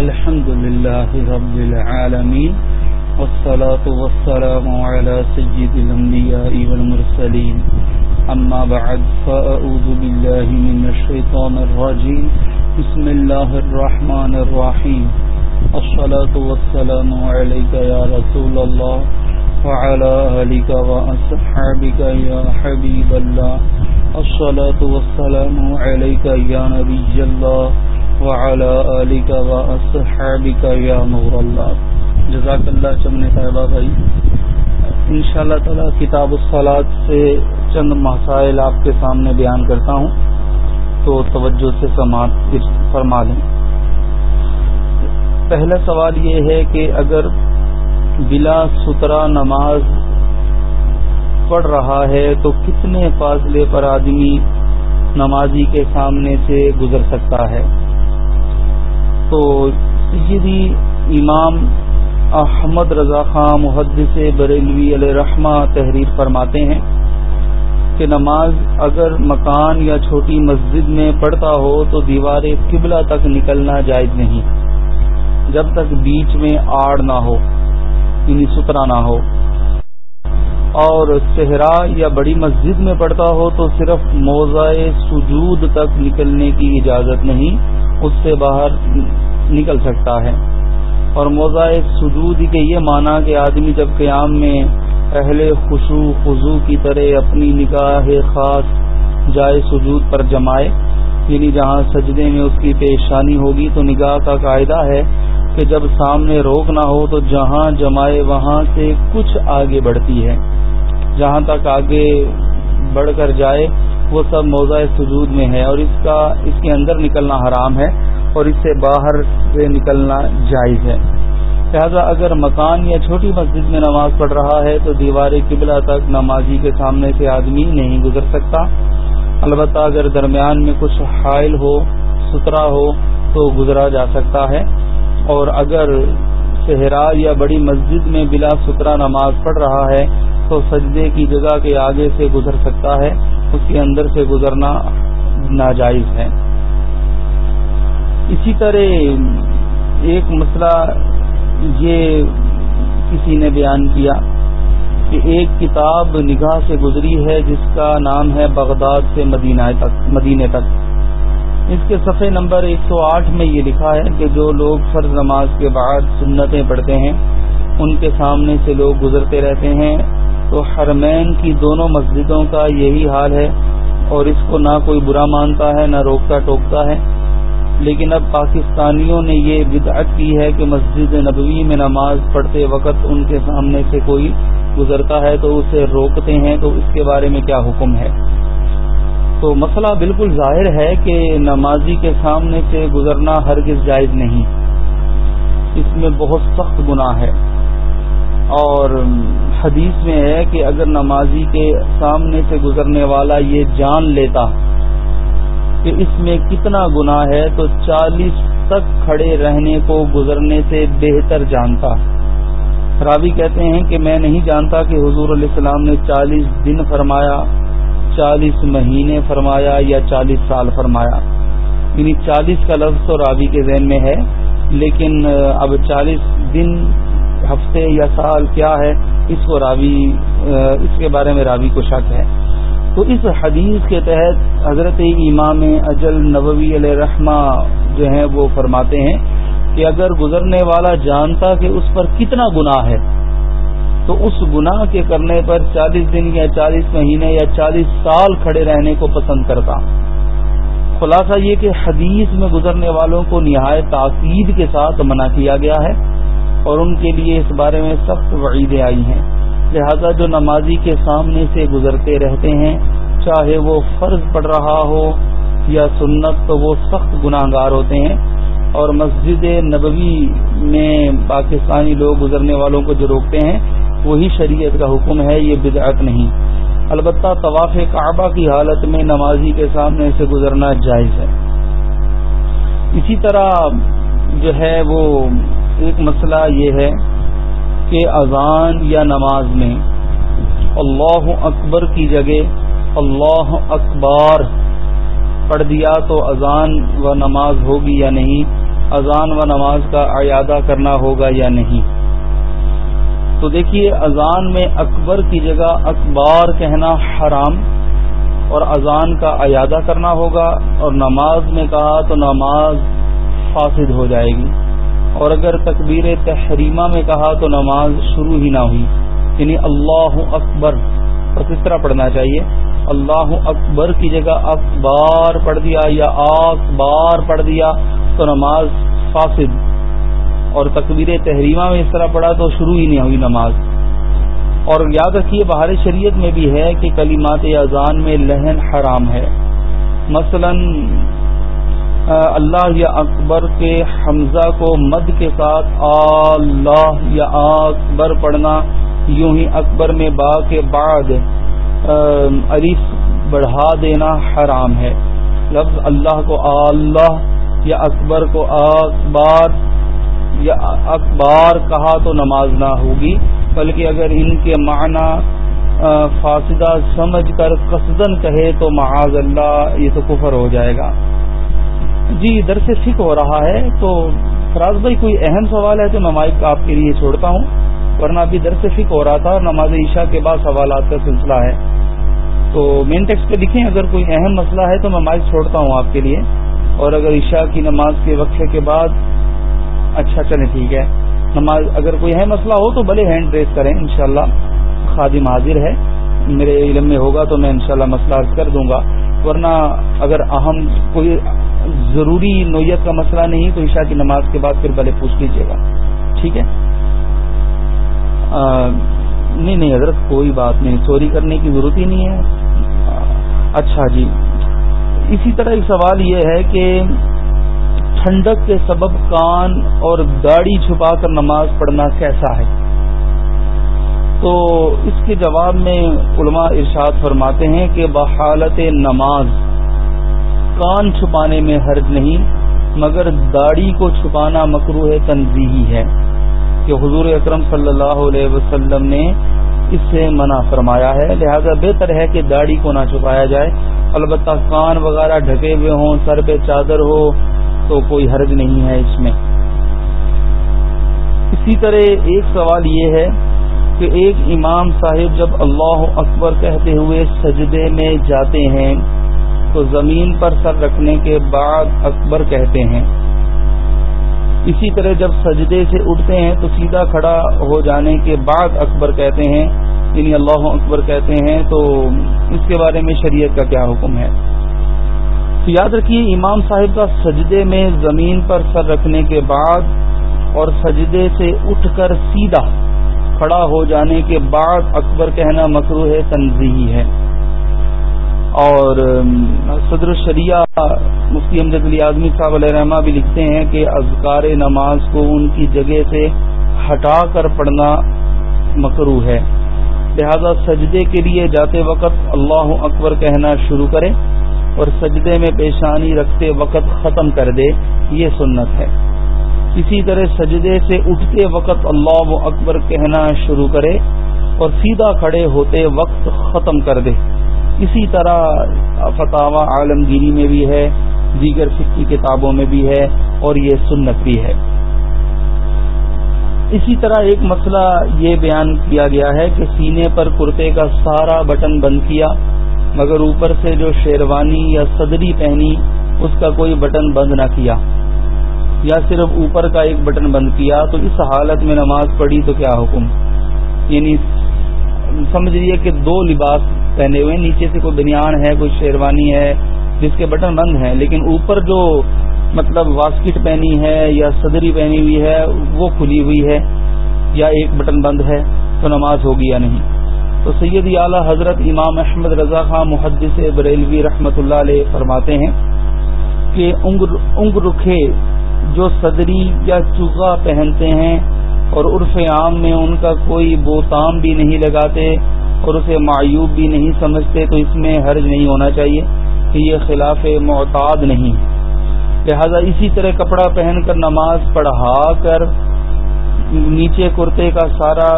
الحمد لله رب العالمين، والصلاة والسلام على سيد الأنبياء والمرسلين. أما بعد، فأعوذ بالله من الشيطان الرجيم. بسم الله الرحمن الرحيم. الصلاة والسلام عليك يا رسول الله، وعلى آلك وأصحابك يا حبيب الله. الصلاة والسلام عليك يا نبي الله وعلى آلك وأصحابك يا نور الله. جزاک اللہ چمن صاحبہ بھائی. ان شاء اللہ تعالی کتاب الصلاط سے چند مسائل آپ کے سامنے بیان کرتا ہوں، تو توجہ سے سماعت فرما لیں۔ پہلا سوال یہ ہے کہ اگر بلا سترا نماز پڑھ رہا ہے، تو کتنے فاصلے پر آدمی نمازی کے سامنے سے گزر سکتا ہے؟ تو سیدی امام احمد رضا خان محدث بریلوی علیہ رحمہ تحریر فرماتے ہیں کہ نماز اگر مکان یا چھوٹی مسجد میں پڑھتا ہو تو دیوار قبلہ تک نکلنا جائز نہیں، جب تک بیچ میں آڑ نہ ہو یعنی سترا نہ ہو۔ اور صحرا یا بڑی مسجد میں پڑھتا ہو تو صرف موضع سجود تک نکلنے کی اجازت نہیں۔ اس سے باہر نکل سکتا ہے۔ اور موضع سجود کے یہ معنی کہ آدمی جب قیام میں اہل خوشو خضو کی طرح اپنی نگاہ خاص، جائے سجود پر جمائے یعنی جہاں سجدے میں اس کی پیشانی ہوگی تو نگاہ کا قاعدہ ہے کہ جب سامنے روک نہ ہو تو جہاں جمائے وہاں سے کچھ آگے بڑھتی ہے۔ جہاں تک آگے بڑھ کر جائے وہ سب موضع سجود میں ہے اور اس کا اس کے اندر نکلنا حرام ہے اور اس سے باہر سے نکلنا جائز ہے۔ لہذا اگر مکان یا چھوٹی مسجد میں نماز پڑھ رہا ہے تو دیوار قبلہ تک نمازی کے سامنے سے آدمی نہیں گزر سکتا۔ البتہ اگر درمیان میں کچھ حائل ہو سترا ہو تو گزرا جا سکتا ہے۔ اور اگر صحرا یا بڑی مسجد میں بلا سترا نماز پڑھ رہا ہے تو سجدے کی جگہ کے آگے سے گزر سکتا ہے۔ اس کے اندر سے گزرنا ناجائز ہے۔ اسی طرح ایک مسئلہ یہ کسی نے بیان کیا کہ ایک کتاب نگاہ سے گزری ہے جس کا نام ہے بغداد سے مدینہ تک مدینے تک۔ اس کے صفحے نمبر 108 میں یہ لکھا ہے کہ جو لوگ فرض نماز کے بعد سنتیں پڑھتے ہیں، ان کے سامنے سے لوگ گزرتے رہتے ہیں۔ تو حرمین کی دونوں مسجدوں کا یہی حال ہے اور اس کو نہ کوئی برا مانتا ہے، نہ روکتا ٹوکتا ہے۔ لیکن اب پاکستانیوں نے یہ بدعت کی ہے کہ مسجد نبوی میں نماز پڑھتے وقت ان کے سامنے سے کوئی گزرتا ہے تو اسے روکتے ہیں، تو اس کے بارے میں کیا حکم ہے؟ تو مسئلہ بالکل ظاہر ہے کہ نمازی کے سامنے سے گزرنا ہرگز جائز نہیں۔ اس میں بہت سخت گناہ ہے۔ اور حدیث میں ہے کہ اگر نمازی کے سامنے سے گزرنے والا یہ جان لیتا کہ اس میں کتنا گناہ ہے تو چالیس تک کھڑے رہنے کو گزرنے سے بہتر جانتا۔ راوی کہتے ہیں کہ میں نہیں جانتا کہ حضور علیہ السلام نے چالیس دن فرمایا، چالیس مہینے فرمایا یا چالیس سال فرمایا۔ یعنی چالیس کا لفظ تو راوی کے ذہن میں ہے، لیکن، اب چالیس دن ہفتے یا سال کیا ہے، اس کو راوی اس کے بارے میں راوی کو شک ہے۔ تو اس حدیث کے تحت حضرت امام اجل نبوی علیہ رحمہ جو ہیں وہ فرماتے ہیں کہ اگر گزرنے والا جانتا کہ اس پر کتنا گناہ ہے، تو اس گناہ کے کرنے پر چالیس دن یا چالیس مہینے یا چالیس سال کھڑے رہنے کو پسند کرتا۔ خلاصہ یہ کہ حدیث میں گزرنے والوں کو نہایت تاکید کے ساتھ منع کیا گیا ہے۔ اور ان کے لیے اس بارے میں سخت وعیدیں آئی ہیں۔ لہذا جو نمازی کے سامنے سے گزرتے رہتے ہیں، چاہے وہ فرض پڑ رہا ہو یا سنت، تو وہ سخت گناہ گار ہوتے ہیں۔ اور مسجد نبوی میں پاکستانی لوگ گزرنے والوں کو جو روکتے ہیں، وہی شریعت کا حکم ہے، یہ بدعت نہیں۔ البتہ طواف کعبہ کی حالت میں نمازی کے سامنے سے گزرنا جائز ہے۔ اسی طرح جو ہے وہ ایک مسئلہ یہ ہے کہ اذان یا نماز میں اللہ اکبر کی جگہ اللہ اکبار پڑھ دیا تو اذان و نماز ہوگی یا نہیں؟ اذان و نماز کا اعادہ کرنا ہوگا یا نہیں؟ تو دیکھیے، اذان میں اکبر کی جگہ اکبار کہنا حرام اور اذان کا اعادہ کرنا ہوگا اور نماز میں کہا تو نماز فاسد ہو جائے گی۔ اور اگر تکبیر تحریمہ میں کہا تو نماز شروع ہی نہ ہوئی۔ یعنی اللہ اکبر۔ بس اس طرح پڑھنا چاہیے۔ اللہ اکبر کی جگہ اکبار پڑھ دیا یا اکبار پڑھ دیا تو نماز فاسد۔ اور تکبیر تحریمہ میں اس طرح پڑھا تو شروع ہی نہیں ہوئی نماز۔ اور یاد رکھیے بہار شریعت میں بھی ہے کہ کلیمات اذان میں لہن حرام ہے۔ مثلا اللہ یا اکبر کے حمزہ کو مد کے ساتھ اللہ یا اکبر پڑھنا، یوں ہی اکبر میں با کے بعد عریف بڑھا دینا حرام ہے۔ لفظ اللہ کو اللہ یا اکبر کو اکبار یا اکبار کہا تو نماز نہ ہوگی، بلکہ اگر ان کے معنی فاصدہ سمجھ کر قصدن کہے تو معاذ اللہ، یہ تو کفر ہو جائے گا۔ جی درس فک ہو رہا ہے، تو فراز بھائی کوئی اہم سوال ہے تو میں مائک آپ کے لیے چھوڑتا ہوں، ورنہ ابھی درس فک ہو رہا تھا، نماز عشاء کے بعد سوالات کا سلسلہ ہے۔ تو مین ٹیکسٹ پہ لکھیں، اگر کوئی اہم مسئلہ ہے تو میں مائک چھوڑتا ہوں آپ کے لیے۔ اور اگر عشاء کی نماز کے وقفے کے بعد اچھا چلے ٹھیک ہے۔ نماز، اگر کوئی اہم مسئلہ ہو تو بھلے ہینڈ ریس کریں، انشاءاللہ خادم حاضر ہے۔ میرے علم میں ہوگا تو میں انشاءاللہ مسئلہ کر دوں گا۔ ورنہ اگر اہم کوئی ضروری نوعیت کا مسئلہ نہیں، تو عشاء کی نماز کے بعد پھر بھلے پوچھ لیجیے گا۔ ٹھیک ہے؟ نہیں نہیں حضرت، کوئی بات نہیں، چوری کرنے کی ضرورت ہی نہیں ہے۔ اچھا جی اسی طرح ایک سوال یہ ہے کہ ٹھنڈک کے سبب کان اور داڑھی چھپا کر نماز پڑھنا کیسا ہے؟ تو اس کے جواب میں علماء ارشاد فرماتے ہیں کہ بحالت نماز کان چھپانے میں حرج نہیں، مگر داڑھی کو چھپانا مکرو ہے تنظیحی ہے کہ حضور اکرم صلی اللہ علیہ وسلم نے اس سے منع فرمایا ہے۔ لہذا بہتر ہے کہ داڑھی کو نہ چھپایا جائے۔ البتہ کان وغیرہ ڈھکے ہوئے ہوں، سر پہ چادر ہو تو کوئی حرج نہیں ہے اس میں۔ اسی طرح ایک سوال یہ ہے کہ ایک امام صاحب جب اللہ اکبر کہتے ہوئے سجدے میں جاتے ہیں تو زمین پر سر رکھنے کے بعد اکبر کہتے ہیں۔ اسی طرح جب سجدے سے اٹھتے ہیں تو سیدھا کھڑا ہو جانے کے بعد اکبر کہتے ہیں یعنی اللہ اکبر کہتے ہیں، تو اس کے بارے میں شریعت کا کیا حکم ہے؟ تو یاد رکھیے، امام صاحب کا سجدے میں زمین پر سر رکھنے کے بعد اور سجدے سے اٹھ کر سیدھا کھڑا ہو جانے کے بعد اکبر کہنا مکرو ہے تنظیحی ہے۔ اور صدر الشریعہ مفتی امجد علی اعظمی صاحب علیہ رحمٰ بھی لکھتے ہیں کہ اذکار نماز کو ان کی جگہ سے ہٹا کر پڑھنا مکرو ہے۔ لہذا سجدے کے لیے جاتے وقت اللہ اکبر کہنا شروع کرے اور سجدے میں پیشانی رکھتے وقت ختم کر دے، یہ سنت ہے۔ اسی طرح سجدے سے اٹھتے وقت اللہ اکبر کہنا شروع کرے اور سیدھا کھڑے ہوتے وقت ختم کر دے۔ اسی طرح فتح عالمگیری میں بھی ہے، دیگر فکی کتابوں میں بھی ہے اور یہ سنت بھی ہے۔ اسی طرح ایک مسئلہ یہ بیان کیا گیا ہے کہ سینے پر کرتے کا سارا بٹن بند کیا، مگر اوپر سے جو شیروانی یا صدری پہنی، اس کا کوئی بٹن بند نہ کیا۔ یا صرف اوپر کا ایک بٹن بند کیا، تو اس حالت میں نماز پڑھی تو کیا حکم؟ یعنی سمجھ لیے کہ دو لباس پہنے ہوئے نیچے سے کوئی بنیان ہے، کوئی شیروانی ہے، جس کے بٹن بند ہیں، لیکن اوپر جو مطلب واسکٹ پہنی ہے یا صدری پہنی ہوئی ہے، وہ کھلی ہوئی ہے یا ایک بٹن بند ہے، تو نماز ہوگی یا نہیں؟ تو سید اعلی حضرت امام احمد رضا خان محدث بریلوی رحمت اللہ علیہ فرماتے ہیں کہ انگ رکھے جو صدری یا چوغا پہنتے ہیں اور عرف عام میں ان کا کوئی بوتام بھی نہیں لگاتے اور اسے معیوب بھی نہیں سمجھتے، تو اس میں حرج نہیں ہونا چاہیے کہ یہ خلاف معتاد نہیں۔ لہذا اسی طرح کپڑا پہن کر نماز پڑھا کر نیچے کرتے کا سارا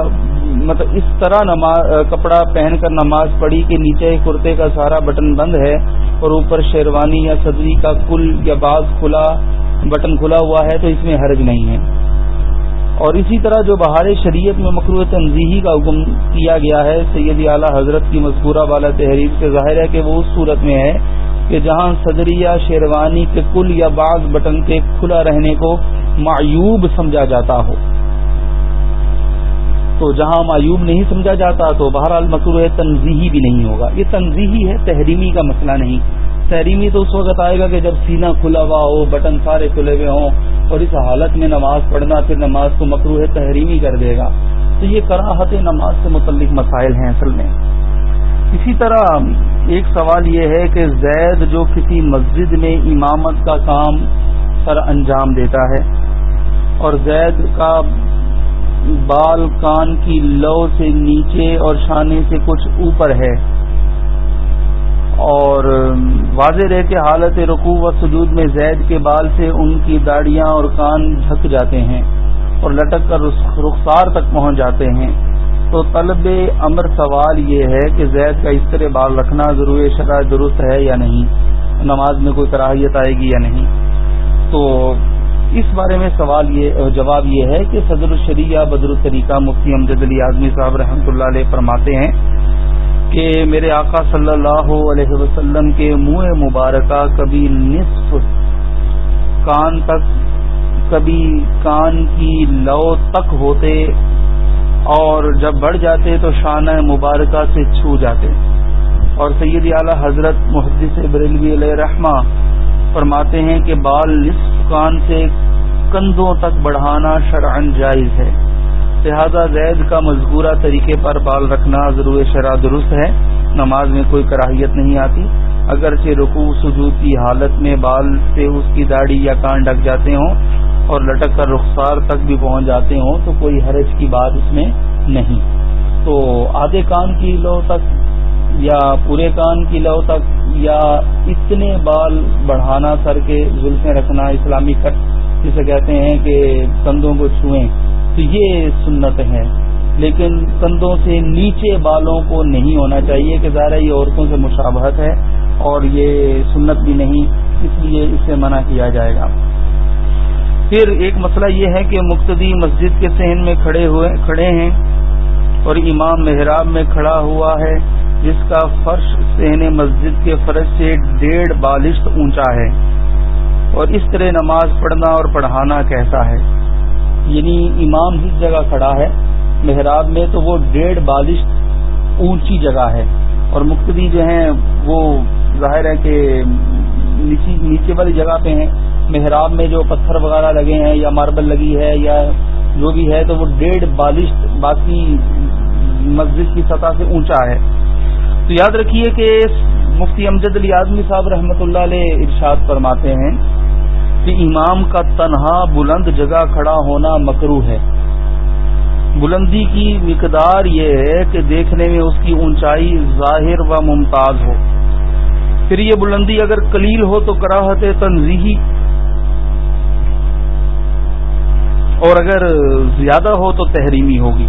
مطلب اس طرح نماز، کپڑا پہن کر نماز پڑھی کہ نیچے کرتے کا سارا بٹن بند ہے اور اوپر شیروانی یا صدری کا کل یا بعض کھلا بٹن کھلا ہوا ہے، تو اس میں حرج نہیں ہے۔ اور اسی طرح جو بہار شریعت میں مقروع تنظیحی کا حکم کیا گیا ہے، سید اعلیٰ حضرت کی مذکورہ والا تحریر سے ظاہر ہے کہ وہ اس صورت میں ہے کہ جہاں صدری یا شیروانی کے کل یا بعض بٹن کے کھلا رہنے کو معیوب سمجھا جاتا ہو۔ تو جہاں معیوب نہیں سمجھا جاتا تو بہرحال مقروع تنظیحی بھی نہیں ہوگا۔ یہ تنظیحی ہے، تحریمی کا مسئلہ نہیں۔ تحریمی تو اس وقت آئے گا کہ جب سینہ کھلا ہوا ہو، بٹن سارے کھلے ہوئے ہوں اور اس حالت میں نماز پڑھنا پھر نماز کو مقروع تحریمی کر دے گا۔ تو یہ کراہت نماز سے متعلق مسائل ہیں اصل میں۔ اسی طرح ایک سوال یہ ہے کہ زید جو کسی مسجد میں امامت کا کام سر انجام دیتا ہے اور زید کا بال کان کی لو سے نیچے اور شانے سے کچھ اوپر ہے اور واضح رہے کہ حالت رقو و سجود میں زید کے بال سے ان کی داڑیاں اور کان جھک جاتے ہیں اور لٹک کر رخسار تک پہنچ جاتے ہیں۔ تو طلب امر سوال یہ ہے کہ زید کا اس طرح بال رکھنا ضرور شرح درست ہے یا نہیں؟ نماز میں کوئی کراہیت آئے گی یا نہیں؟ تو اس بارے میں سوال یہ، جواب یہ ہے کہ صدر الشریعہ بدر الطریقہ مفتی امجد علی اعظمی صاحب رحمۃ اللہ علیہ فرماتے ہیں کہ میرے آقا صلی اللہ علیہ وسلم کے منہ مبارکہ کبھی نصف کان تک، کبھی کان کی لو تک ہوتے اور جب بڑھ جاتے تو شانہ مبارکہ سے چھو جاتے۔ اور سید اعلی حضرت محدث بریلوی علیہ رحمہ فرماتے ہیں کہ بال نصف کان سے کندھوں تک بڑھانا شرعن جائز ہے۔ لہذا زید کا مذکورہ طریقے پر بال رکھنا ضرور شرع درست ہے۔ نماز میں کوئی کراہیت نہیں آتی۔ اگرچہ رکوع سجود کی حالت میں بال سے اس کی داڑھی یا کان ڈھک جاتے ہوں اور لٹک کر رخسار تک بھی پہنچ جاتے ہوں تو کوئی حرج کی بات اس میں نہیں۔ تو آدھے کان کی لو تک یا پورے کان کی لو تک یا اتنے بال بڑھانا، سر کے زلفیں رکھنا، اسلامی کٹ جسے کہتے ہیں کہ کندھوں کو چھوئیں۔ تو یہ سنت ہے۔ لیکن کندھوں سے نیچے بالوں کو نہیں ہونا چاہیے کہ ظاہر یہ عورتوں سے مشابہت ہے اور یہ سنت بھی نہیں، اس لیے اس سے منع کیا جائے گا۔ پھر ایک مسئلہ یہ ہے کہ مقتدی مسجد کے سہن میں کھڑے ہوئے، کھڑے ہیں اور امام محراب میں کھڑا ہوا ہے، جس کا فرش سہن مسجد کے فرش سے ڈیڑھ بالشت اونچا ہے۔ اور اس طرح نماز پڑھنا اور پڑھانا کیسا ہے؟ یعنی امام جس جگہ کھڑا ہے محراب میں تو وہ ڈیڑھ بالشت اونچی جگہ ہے اور مقتدی جو ہیں وہ ظاہر ہے کہ نیچے والی جگہ پہ ہیں۔ محراب میں جو پتھر وغیرہ لگے ہیں یا ماربل لگی ہے یا جو بھی ہے تو وہ ڈیڑھ بالشت باقی مسجد کی سطح سے اونچا ہے۔ تو یاد رکھیے کہ مفتی امجد علی اعظمی صاحب رحمۃ اللہ علیہ ارشاد فرماتے ہیں کہ امام کا تنہا بلند جگہ کھڑا ہونا مکرو ہے۔ بلندی کی مقدار یہ ہے کہ دیکھنے میں اس کی اونچائی ظاہر و ممتاز ہو۔ پھر یہ بلندی اگر کلیل ہو تو کراہت تنظیحی اور اگر زیادہ ہو تو تحریمی ہوگی۔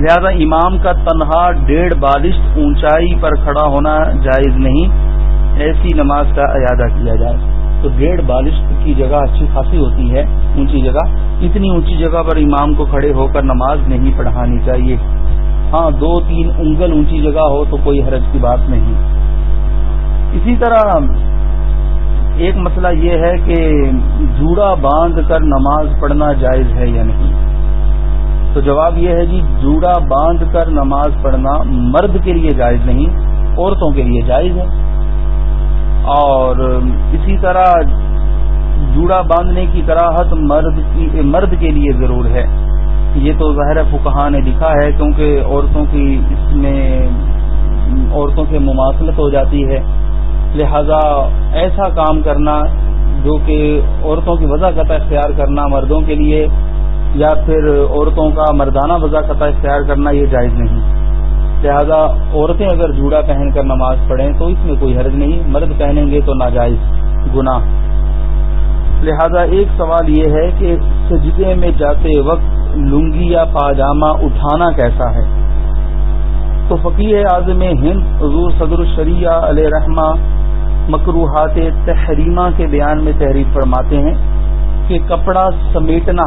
لہذا امام کا تنہا ڈیڑھ بالش اونچائی پر کھڑا ہونا جائز نہیں۔ ایسی نماز کا اعادہ کیا جائے۔ تو ڈیڑھ بالش کی جگہ اچھی خاصی ہوتی ہے، اونچی جگہ۔ اتنی اونچی جگہ پر امام کو کھڑے ہو کر نماز نہیں پڑھانی چاہیے۔ ہاں دو تین انگل اونچی جگہ ہو تو کوئی حرج کی بات نہیں۔ اسی طرح ایک مسئلہ یہ ہے کہ جوڑا باندھ کر نماز پڑھنا جائز ہے یا نہیں؟ تو جواب یہ ہے جی جوڑا باندھ کر نماز پڑھنا مرد کے لیے جائز نہیں، عورتوں کے لیے جائز ہے۔ اور اسی طرح جوڑا باندھنے کی کراہت مرد کی مرد کے لیے ضرور ہے۔ یہ تو ظاہر فکہ نے لکھا ہے کیونکہ عورتوں کی اس میں عورتوں سے مماثلت ہو جاتی ہے۔ لہذا ایسا کام کرنا جو کہ عورتوں کی وضاحت اختیار کرنا مردوں کے لیے یا پھر عورتوں کا مردانہ قطع اختیار کرنا یہ جائز نہیں۔ لہذا عورتیں اگر جوڑا پہن کر نماز پڑھیں تو اس میں کوئی حرج نہیں، مرد پہنیں گے تو ناجائز گناہ۔ لہذا ایک سوال یہ ہے کہ سجدے میں جاتے وقت لنگی یا پاجامہ اٹھانا کیسا ہے؟ تو فقی اعظم ہند، حضور صدر الشریعہ علیہ رحمہ مکروحات تحریمہ کے بیان میں تحریر فرماتے ہیں کہ کپڑا سمیٹنا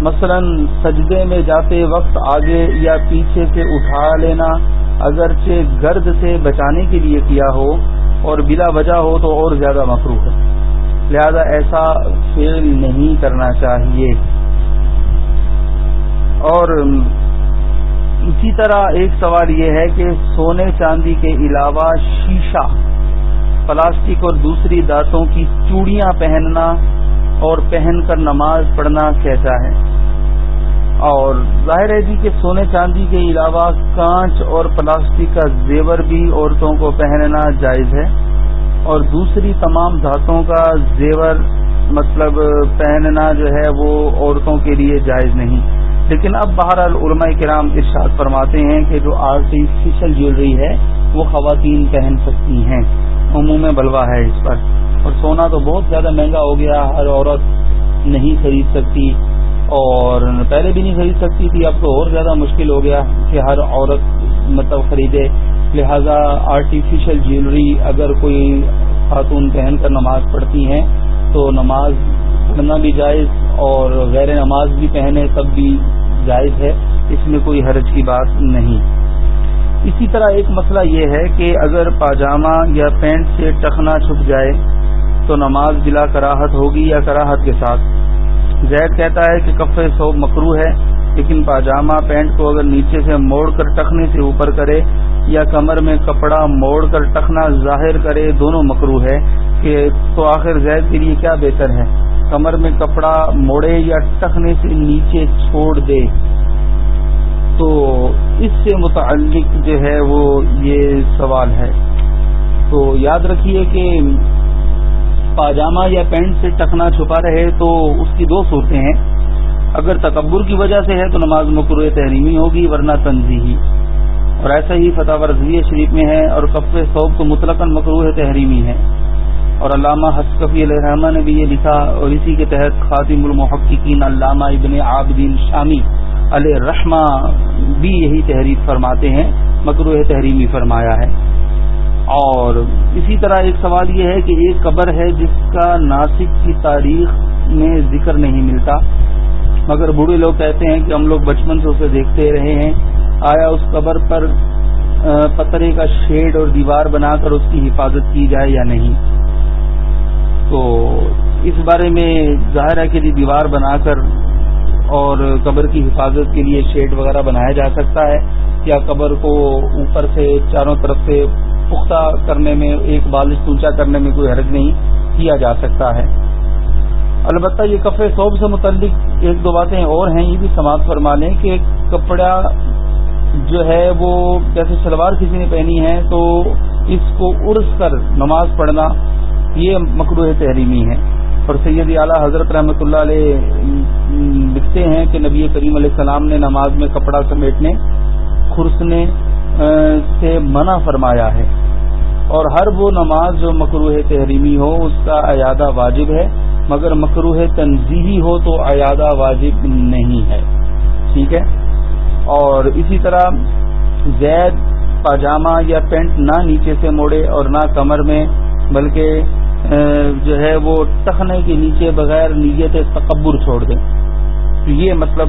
مثلا سجدے میں جاتے وقت آگے یا پیچھے سے اٹھا لینا، اگرچہ گرد سے بچانے کے لیے کیا ہو اور بلا وجہ ہو تو اور زیادہ مفروح ہے۔ لہذا ایسا فیل نہیں کرنا چاہیے۔ اور اسی طرح ایک سوال یہ ہے کہ سونے چاندی کے علاوہ شیشہ، پلاسٹک اور دوسری دانتوں کی چوڑیاں پہننا اور پہن کر نماز پڑھنا کیسا ہے؟ اور ظاہر ہے جی کہ سونے چاندی کے علاوہ کانچ اور پلاسٹک کا زیور بھی عورتوں کو پہننا جائز ہے۔ اور دوسری تمام دھاتوں کا زیور مطلب پہننا جو ہے وہ عورتوں کے لیے جائز نہیں۔ لیکن اب بہرحال علماء کرام ارشاد فرماتے ہیں کہ جو آرٹیفیشل جیولری ہے وہ خواتین پہن سکتی ہیں۔ عموم بلوا ہے اس پر۔ اور سونا تو بہت زیادہ مہنگا ہو گیا، ہر عورت نہیں خرید سکتی اور پہلے بھی نہیں خرید سکتی تھی، اب تو اور زیادہ مشکل ہو گیا کہ ہر عورت مطلب خریدے۔ لہذا آرٹیفیشل جیولری اگر کوئی خاتون پہن کر نماز پڑھتی ہیں تو نماز پڑھنا بھی جائز اور غیر نماز بھی پہنے تب بھی جائز ہے، اس میں کوئی حرج کی بات نہیں۔ اسی طرح ایک مسئلہ یہ ہے کہ اگر پاجامہ یا پینٹ سے ٹخنا چھپ جائے تو نماز بلا کراہت ہوگی یا کراہت کے ساتھ؟ زید کہتا ہے کہ کفے سوب مکرو ہے، لیکن پاجامہ پینٹ کو اگر نیچے سے موڑ کر ٹخنے سے اوپر کرے یا کمر میں کپڑا موڑ کر ٹخنا ظاہر کرے، دونوں مکرو ہے کہ تو آخر زید کے لیے کیا بہتر ہے؟ کمر میں کپڑا موڑے یا ٹخنے سے نیچے چھوڑ دے۔ تو اس سے متعلق جو ہے وہ یہ سوال ہے۔ تو یاد رکھیے کہ پاجامہ یا پینٹ سے ٹکنا چھپا رہے تو اس کی دو صورتیں ہیں۔ اگر تکبر کی وجہ سے ہے تو نماز مکرو تحریمی ہوگی ورنہ تنظیحی اور ایسا ہی فتح رضویہ شریف میں ہے اور کف صوب تو مطلق مکرو تحریمی ہے۔ اور علامہ حسکفی علیہ رحمٰ نے بھی یہ لکھا اور اسی کے تحت خاطم المحققین علامہ ابن عابدین شامی علیہ رحمہ بھی یہی تحریر فرماتے ہیں مکرو تحریمی فرمایا ہے۔ اور اسی طرح ایک سوال یہ ہے کہ ایک قبر ہے جس کا ناسک کی تاریخ میں ذکر نہیں ملتا۔ مگر بوڑھے لوگ کہتے ہیں کہ ہم لوگ بچپن سے اسے دیکھتے رہے ہیں۔ آیا اس قبر پر پترے کا شیڈ اور دیوار بنا کر اس کی حفاظت کی جائے یا نہیں؟ تو اس بارے میں ظاہر ہے کہ دیوار بنا کر اور قبر کی حفاظت کے لیے شیڈ وغیرہ بنایا جا سکتا ہے۔ یا قبر کو اوپر سے چاروں طرف سے پختہ کرنے میں، ایک بالش اونچا کرنے میں کوئی حرج نہیں کیا جا سکتا ہے۔ البتہ یہ کپڑے صوب سے متعلق ایک دو باتیں اور ہیں، یہ بھی سماعت فرما لیں کہ کپڑا جو ہے وہ جیسے شلوار کسی نے پہنی ہے تو اس کو ارس کر نماز پڑھنا، یہ مکرو تحریمی ہے۔ اور سید اعلیٰ حضرت رحمۃ اللہ علیہ لکھتے ہیں کہ نبی کریم علیہ السلام نے نماز میں کپڑا سمیٹنے خرسنے سے منع فرمایا ہے۔ اور ہر وہ نماز جو مکروح تحریمی ہو، اس کا اعادہ واجب ہے۔ مگر مکروح تنظیحی ہو تو ایادہ واجب نہیں ہے۔ ٹھیک ہے؟ اور اسی طرح زید پاجامہ یا پینٹ نہ نیچے سے موڑے اور نہ کمر میں، بلکہ جو ہے وہ ٹخنے کے نیچے بغیر نیت تکبر چھوڑ دیں۔ تو یہ مطلب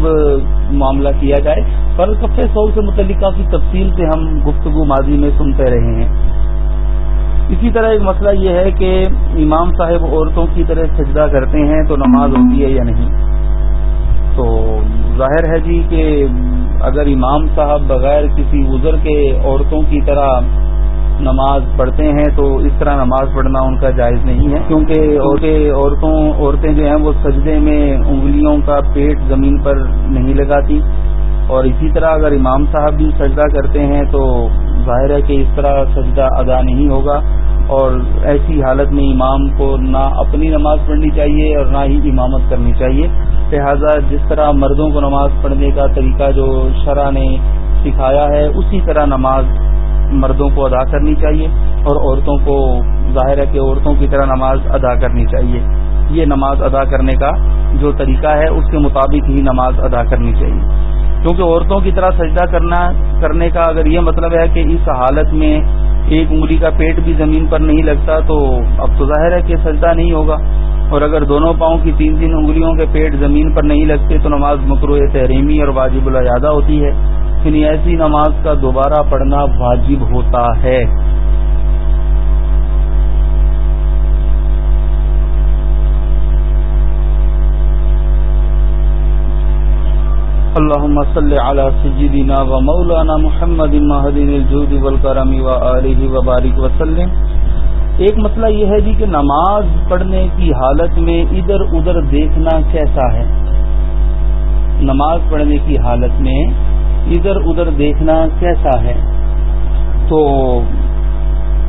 معاملہ کیا جائے۔ پر کفے سو سے متعلق کافی تفصیل سے ہم گفتگو ماضی میں سنتے رہے ہیں۔ اسی طرح ایک مسئلہ یہ ہے کہ امام صاحب عورتوں کی طرح سجدہ کرتے ہیں تو نماز ہوتی ہے یا نہیں؟ تو ظاہر ہے جی کہ اگر امام صاحب بغیر کسی عذر کے عورتوں کی طرح نماز پڑھتے ہیں تو اس طرح نماز پڑھنا ان کا جائز نہیں ہے، کیونکہ عورتوں عورتیں جو ہیں وہ سجدے میں انگلیوں کا پیٹ زمین پر نہیں لگاتی۔ اور اسی طرح اگر امام صاحب بھی سجدہ کرتے ہیں تو ظاہر ہے کہ اس طرح سجدہ ادا نہیں ہوگا۔ اور ایسی حالت میں امام کو نہ اپنی نماز پڑھنی چاہیے اور نہ ہی امامت کرنی چاہیے۔ لہذا جس طرح مردوں کو نماز پڑھنے کا طریقہ جو شرح نے سکھایا ہے، اسی طرح نماز مردوں کو ادا کرنی چاہیے اور عورتوں کو ظاہر ہے کہ عورتوں کی طرح نماز ادا کرنی چاہیے۔ یہ نماز ادا کرنے کا جو طریقہ ہے، اس کے مطابق ہی نماز ادا کرنی چاہیے۔ کیونکہ عورتوں کی طرح سجدہ کرنا، کرنے کا اگر یہ مطلب ہے کہ اس حالت میں ایک انگلی کا پیٹ بھی زمین پر نہیں لگتا، تو اب تو ظاہر ہے کہ سجدہ نہیں ہوگا۔ اور اگر دونوں پاؤں کی تین تین انگلیوں کے پیٹ زمین پر نہیں لگتے، تو نماز مکرو تحریمی اور واجب الزادہ ہوتی ہے۔ یعنی ایسی نماز کا دوبارہ پڑھنا واجب ہوتا ہے۔ اللهم صل على سيدنا ومولانا محمد المهدي الجود والكرم وآله وبارك وسلم۔ ایک مسئلہ یہ ہے جی کہ نماز پڑھنے کی حالت میں ادھر ادھر دیکھنا کیسا ہے؟ نماز پڑھنے کی حالت میں ادھر ادھر دیکھنا کیسا ہے۔ تو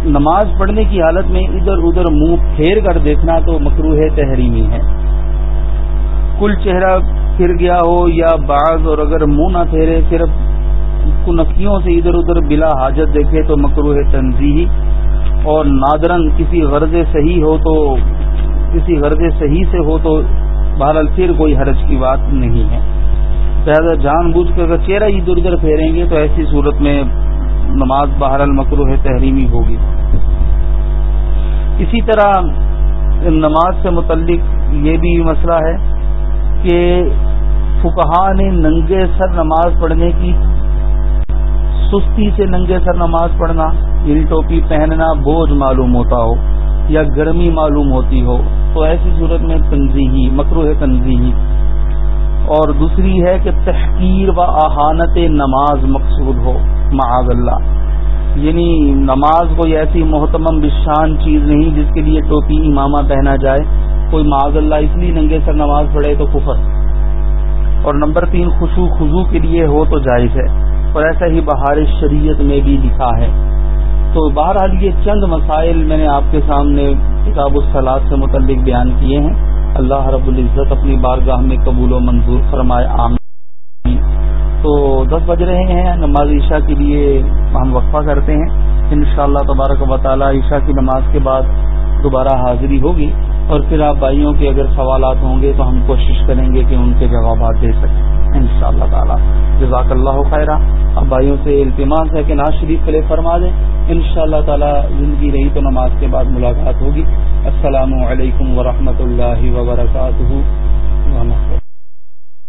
نماز پڑھنے کی حالت میں ادھر ادھر منہ پھیر کر دیکھنا تو مکروح تحریمی ہے۔ کل چہرہ پھر گیا ہو یا بعض اور اگر منہ نہ پھیرے صرف کنکیوں سے ادھر ادھر بلا حاجت دیکھے تو مکروح تنظیحی اور نادرن کسی غرض صحیح ہو تو کسی غرض صحیح سے ہو تو بہرحال پھر کوئی حرج کی بات نہیں ہے۔ لہٰذا جان بوجھ کر اگر چہرہ ادھر ادھر پھیریں گے تو ایسی صورت میں نماز بہرحال مکروح تحریمی ہوگی۔ اسی طرح نماز سے متعلق یہ بھی مسئلہ ہے کہ فکہ نے ننگے سر نماز پڑھنے کی، سستی سے ننگے سر نماز پڑھنا یعنی ٹوپی پہننا بوجھ معلوم ہوتا ہو یا گرمی معلوم ہوتی ہو، تو ایسی صورت میں تنظیحی مکروح تنظیحی اور دوسری ہے کہ تحقیر و احانت نماز مقصود ہو، معاذ اللہ۔ یعنی نماز کوئی ایسی محتمم بشان چیز نہیں جس کے لیے ٹوپی امامہ پہنا جائے۔ کوئی معاذ اللہ اس لیے ننگے سر نماز پڑھے تو کفر۔ اور نمبر تین خوشو خزو کے لیے ہو تو جائز ہے۔ اور ایسا ہی بہار شریعت میں بھی لکھا ہے۔ تو بہرحال یہ چند مسائل میں نے آپ کے سامنے کتاب الصلاط سے متعلق بیان کیے ہیں۔ اللہ رب العزت اپنی بارگاہ میں قبول و منظور فرمائے عام تو دس بج رہے ہیں، نماز عشاء کے لیے ہم وقفہ کرتے ہیں۔ ان شاء اللہ تبارک و تعالیٰ عشاء کی نماز کے بعد دوبارہ حاضری ہوگی۔ اور پھر آپ بھائیوں کے اگر سوالات ہوں گے تو ہم کوشش کریں گے کہ ان کے جوابات دے سکیں۔ ان شاء اللہ تعالیٰ۔ جزاک اللہ خیرہ اب بھائیوں سے التماس ہے کہ ناز شریف پلے فرما دیں۔ ان شاء اللہ تعالیٰ زندگی رہی تو نماز کے بعد ملاقات ہوگی۔ السلام علیکم ورحمۃ اللہ وبرکاتہ۔